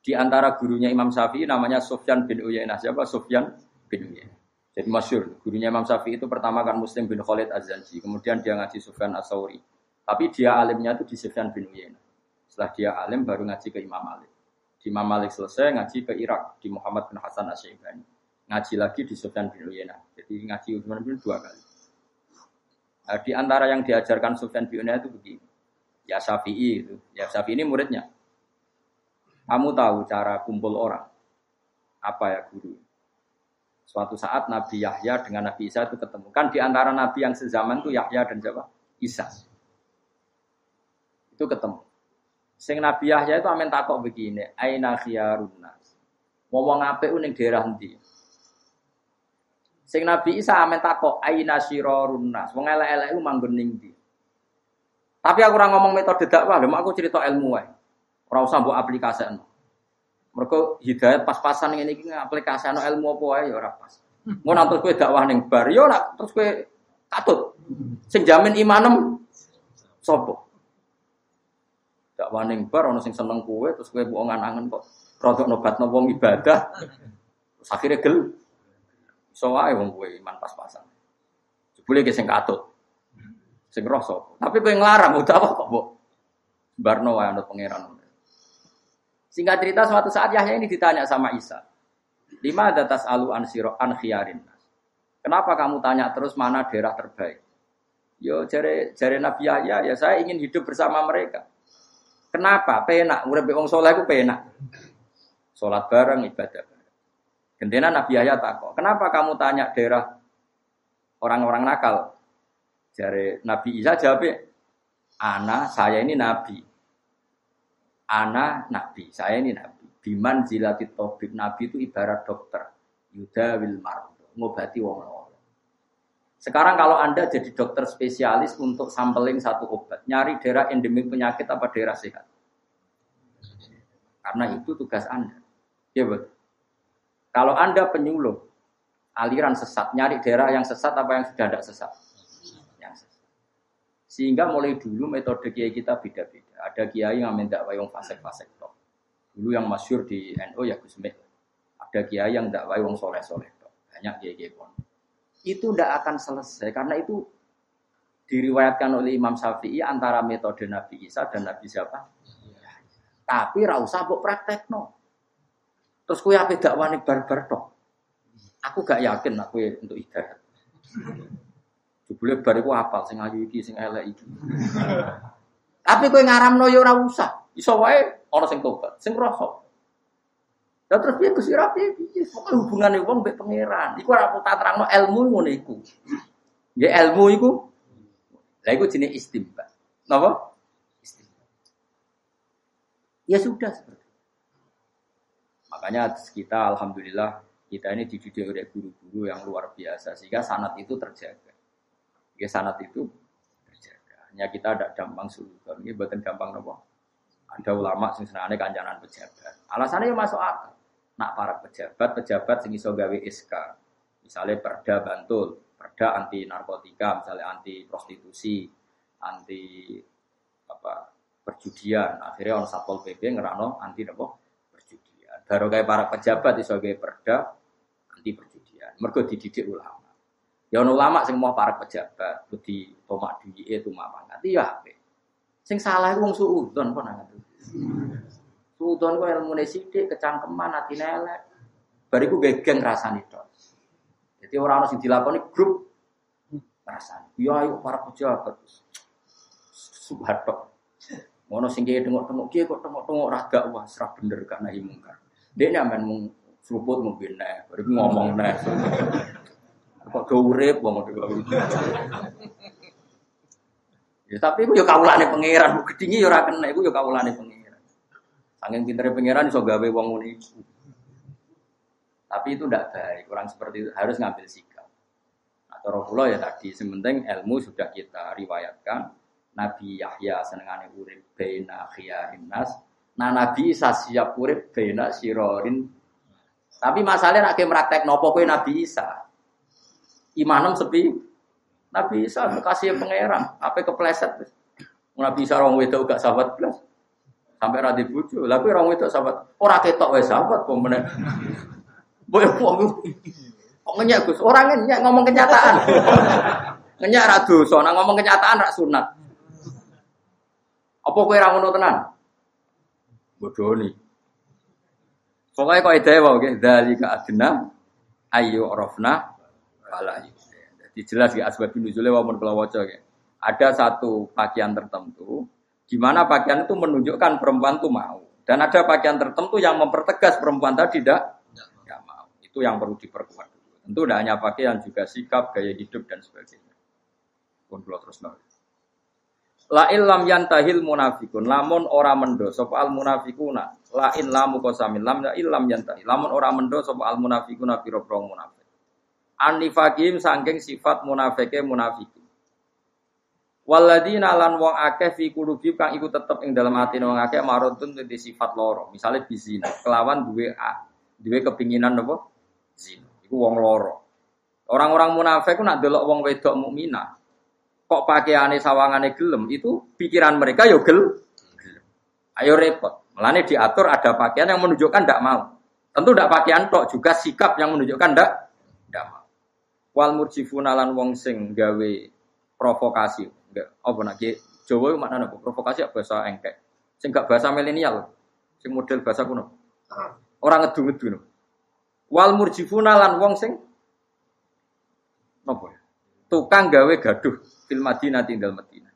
Di antara gurunya Imam Syafi'i namanya Sufyan bin Uyainah. Siapa? Sufyan bin Uyainah. Jadi masyur, gurunya Imam Syafi'i itu pertama kan Muslim bin Khalid Az-Zanji. Kemudian dia ngaji Sufyan As-Sauri. Tapi dia alimnya itu di Sufyan bin Uyainah. Setelah dia alim baru ngaji ke Imam Malik. Di Imam Malik selesai ngaji ke Irak di Muhammad bin Hasan Asy-Syaibani. Ngaji lagi di Sufyan bin Uyainah. Jadi ngaji Utsman bin dua kali. Nah, di antara yang diajarkan Sufyan bin Uyainah itu begini. Ya Syafi'i itu. Ya Syafi'i ini muridnya. Kamu tahu cara kumpul orang? Apa ya guru? Suatu saat Nabi Yahya dengan Nabi Isa itu ketemu. Kan di antara Nabi yang sezaman itu Yahya dan siapa? Isa. Itu ketemu. Sing Nabi Yahya itu amin takok begini. Aina khiyarun nas. Ngomong apa ning daerah ndi? Sing Nabi Isa amin takok aina syirarun nas. Wong elek-elek manggon ning? Tapi aku ora ngomong metode dakwah, lho aku cerita ilmu wae. Ora usah mbok aplikasino. Mergo hidayat pas-pasan ngene iki aplikasino ilmu apa wae ya ora pas. Mau nanti kowe dakwah ning bar, yo nak terus kowe katut. Sing jamin imanem sapa? Dakwah ning bar ana sing seneng kowe terus kowe mbok angen kok rodok nobatno wong ibadah. Terus akhirnya gel. Wae wong kowe iman pas-pasan. Jebule ki sing katut. Sing roh? Tapi kowe nglarang udah apa kok? Barno wae anut pangeran. Singkat cerita suatu saat Yahya ini ditanya sama Isa. Lima datas alu an siro an khiyarin. Kenapa kamu tanya terus mana daerah terbaik? Yo jare jare Nabi Yahya ya saya ingin hidup bersama mereka. Kenapa? Penak, urip wong soleh ku penak. Salat bareng ibadah bareng. Gendena Nabi Yahya takok, "Kenapa kamu tanya daerah orang-orang nakal?" Jare Nabi Isa jawab, "Ana, saya ini nabi." Ana nabi, saya ini nabi. Biman jilati tobib nabi itu ibarat dokter. Yuda wil ngobati wong loro. Sekarang kalau Anda jadi dokter spesialis untuk sampling satu obat, nyari daerah endemik penyakit apa daerah sehat? Karena itu tugas Anda. Ya betul. Kalau Anda penyuluh aliran sesat, nyari daerah yang sesat apa yang sudah tidak sesat? Sehingga mulai dulu metode kiai kita beda-beda. Ada kiai yang minta wayung fasek-fasek tok. Dulu yang masyur di NU ya Gus Ada kiai yang tidak wayung soleh-soleh tok. Banyak kiai-kiai pun. Itu tidak akan selesai karena itu diriwayatkan oleh Imam Syafi'i antara metode Nabi Isa dan Nabi siapa? Tapi ra usah mbok praktekno. Terus kowe ape dakwah ning barbar tok. Aku gak yakin aku untuk hidayah. Jebule bar iku apal sing ayu iki sing elek iki. Tapi kowe ngaramno ya ora usah. Iso wae ana sing tobat, sing rasa. Lah terus piye Gusti Ra piye piye? Pokoke hubungane wong mbek pangeran. Iku ora tak terangno ilmu ngono iku. Ya ilmu iku. Lah iku jenenge istimba. Napa? Istimba. Ya sudah seperti itu. Makanya kita alhamdulillah kita ini dididik oleh guru-guru yang luar biasa sehingga sanat itu terjaga. Ya sanat itu hanya kita ada gampang suruh. Ini buatan gampang nopo. Ada ulama sing senane kancanan pejabat. Alasannya ya masuk akal. Nak para pejabat, pejabat sing iso gawe SK. Misalnya perda Bantul, perda anti narkotika, misalnya anti prostitusi, anti apa perjudian. Akhirnya orang satpol pp ngerano anti nopo perjudian. Baru kayak para pejabat iso gawe perda anti perjudian. Mereka dididik ulama. Ya ono ulama sing mau para pejabat, budi tomak duwike itu mama nganti ya ape. Sing salah iku wong suudon kok nang Suudon kok ilmune sithik kecangkeman atine elek. Bariku gegen rasane tok. Jadi orang orang sing dilakoni grup rasane. Ya ayo para pejabat. Subhat tok. Ngono sing kiye tengok-tengok kiye kok tengok-tengok ra gak wah serah bener gak nahi mungkar. Dene amen mung seruput mungkin nek, bariku ngomong nek. Do urip wong Ya tapi iku yo kawulane pangeran, gedingi yo ora kena iku yo kawulane pangeran. Saking pintere pangeran iso gawe wong ngono iku. Tapi itu tidak baik, orang seperti itu harus ngambil sikap. Nah, cara ya tadi, sementing ilmu sudah kita riwayatkan. Nabi Yahya senengane urip bena khiyarin nas. Nah Nabi Isa siap urip bena sirorin. Tapi masalahnya nak praktek nopo kowe Nabi Isa. Imanem sepi. Nabi Isa kasih pangeran, apa kepleset. Nabi Isa orang wedok gak sahabat belas. Sampai ra bojo. Lah kuwi ora wedok sahabat. Ora ketok wae sahabat meneh. Boy kok ngenyak Gus. Ora ngenyak ngomong kenyataan. ngenyak ra nek ngomong kenyataan ra sunat. Apa kowe ra ngono tenan? Bodoni. Pokoknya kok ide wae nggih dzalika adna ayu rofna wala Jadi jelas ya asbab nuzule walaupun kalau waca ya. Ada satu pakaian tertentu di mana pakaian itu menunjukkan perempuan itu mau. Dan ada pakaian tertentu yang mempertegas perempuan tadi tidak tidak mau. Itu yang perlu diperkuat Tentu tidak hanya pakaian juga sikap, gaya hidup dan sebagainya. Pun terus nol. La illam yantahil munafikun lamun ora mendo sapa al munafikuna la in lamu qasamin lam ya illam yantahi lamun ora mendo sapa al munafikuna pira-pira munafik anifaqim saking sifat munafike munafiki. Waladina lan wong akeh fi qulubi kang iku tetep ing dalam atine wong akeh marutun di sifat loro. Misale bizina kelawan duwe a duwe kepinginan apa? Zina. Iku wong loro. Orang-orang munafik ku nak delok wong wedok mukminah kok pakaiane sawangane gelem itu pikiran mereka yo gel ayo repot. Melane diatur ada pakaian yang menunjukkan tidak mau. Tentu tidak pakaian tok juga sikap yang menunjukkan tidak tidak mau wal murjifuna lan wong sing gawe provokasi enggak apa nak Jawa mana apa provokasi bahasa engkek sing gak bahasa milenial sing model bahasa kuno orang ngedu-ngedu wal murjifuna lan wong sing apa ya? tukang gawe gaduh fil Madinah tinggal Madinah.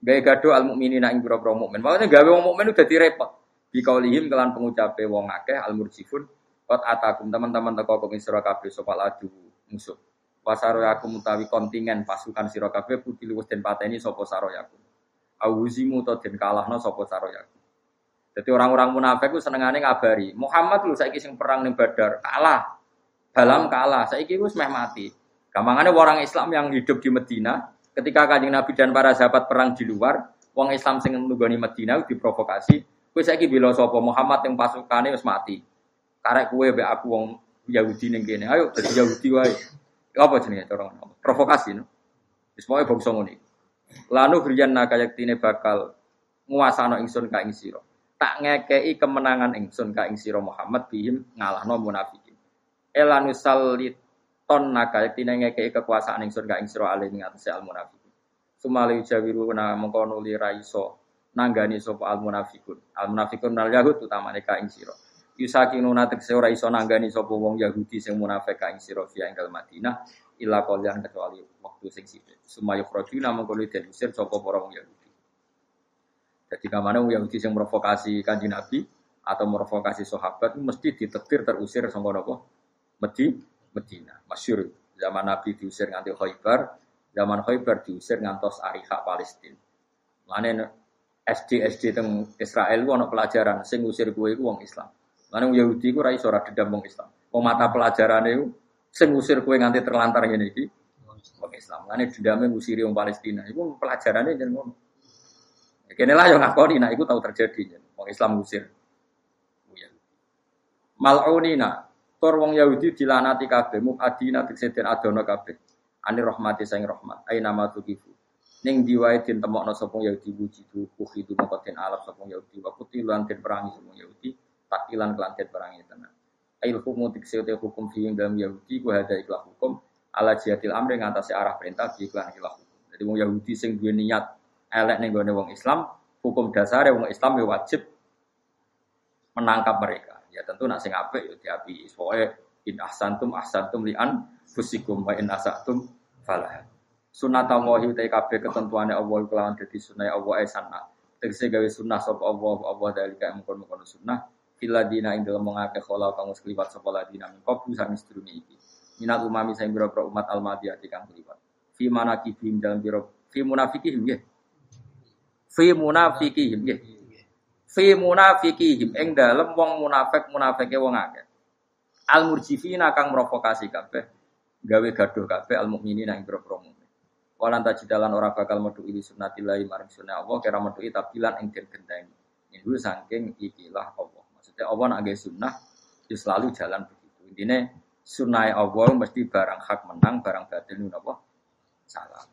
Gawe gaduh al mukminina ing pira-pira mukmin. Maksudnya gawe wong mukmin udah direpot. Bi kaulihim kelan pengucape wong akeh al murjifun Kot atakum teman-teman teko kok sira kabeh sapa adu musuh. Wasaro aku mutawi kontingen pasukan sira kabeh putih luwes den pateni sapa saroyaku. Auzimu to den kalahno sapa saroyaku. Jadi orang-orang munafik ku senengane ngabari, Muhammad lu saiki sing perang ning Badar kalah. Dalam kalah, saiki wis meh mati. Gampangannya orang Islam yang hidup di Medina, ketika kanjeng Nabi dan para sahabat perang di luar, wong Islam sing nunggoni Medina diprovokasi, kowe saiki bila sapa Muhammad yang pasukane wis mati. Karek kue be aku wong Yahudi ning kene. Ayo dadi Yahudi wae. Apa jenenge cara Provokasi no. Wis pokoke bangsa ngene. Lanu griyan tine bakal nguasano ingsun ka ing sira. Tak ngekei kemenangan ingsun ka ing sira Muhammad bihim ngalahno munafikin. Elanu salit ton naga tine ngekei kekuasaan ingsun ka ing sira ali ing atase al munafiqun sumali jawiru na mengko nuli ra iso nanggani sapa al munafiqun al munafiqun nal yahud utamane ka ing yusakinuna tekse ora iso nanggani sapa wong Yahudi sing munafik ka ing sira fi ing Madinah illa kecuali waktu sing sithik sumaya khrajuna mengko den usir sapa para wong Yahudi jadi kamane wong Yahudi sing provokasi kanjeng Nabi atau provokasi sahabat mesti ditetir terusir sangka napa Medina Medina. Masyur. Zaman Nabi diusir nganti Khaybar, zaman Khaybar diusir ngantos Ariha Palestina. Mana SD SD teng Israel ku pelajaran sing usir gue ku wong Islam. Mana Yahudi ku ora iso ora dedam wong Islam. Wong mata pelajaran itu sing usir gue nganti terlantar ngene iki wong Islam. Mana dendame ngusiri wong Palestina. Iku pelajarane jeneng ngono. Kene lah yang ngakoni, nah itu tahu terjadi. Wong Islam ngusir. Mal'unina Tur wong Yahudi dilanati kabeh, mukadina den adono kabeh. Ani rahmati saing rahmat, ai nama tukifu. Ning diwae den temokno sapa Yahudi wujidu kuhidu mongko den alap sapa Yahudi wa kutilan den perangi sapa Yahudi, takilan kelan den perangi tenan. Ail hukum tegese te hukum fi dalam Yahudi ku hada ikhlas hukum ala jihatil amri ngatasi arah perintah di iklan ikhlas hukum. Jadi wong Yahudi sing duwe niat elek ning gone wong Islam, hukum dasar wong Islam ya wajib menangkap mereka. Ya tentu nak sing apik ya diapi. Pokoke in ahsantum ahsantum lian fusikum wa in asatum falah. Sunat Allah utai kabeh ketentuane Allah kelawan dadi sunah Allah ae sana. Tegese gawe sunah sapa Allah Allah dalika mungkon-mungkon sunah Fila dina ing dalem mengake khola kamu sekliwat sapa ladina min qablu iki. Minat umami sing biro umat al-madiyah kang kliwat. Fi manakibim dalam biro fi munafikihim nggih. Fi munafikihim nggih fi munafiqihim ing dalem wong munafik munafike wong akeh al murjifina kang provokasi kabeh gawe gaduh kabeh al mukminina ing boro mukmin walan tajidalan ora bakal metu ili sunnatillahi maring sunah Allah kira metu tabilan ing den genteni itu saking ikilah Allah Ya Allah nak sunnah, ya selalu jalan begitu. Intinya sunnah Allah mesti barang hak menang, barang batil apa? Salah.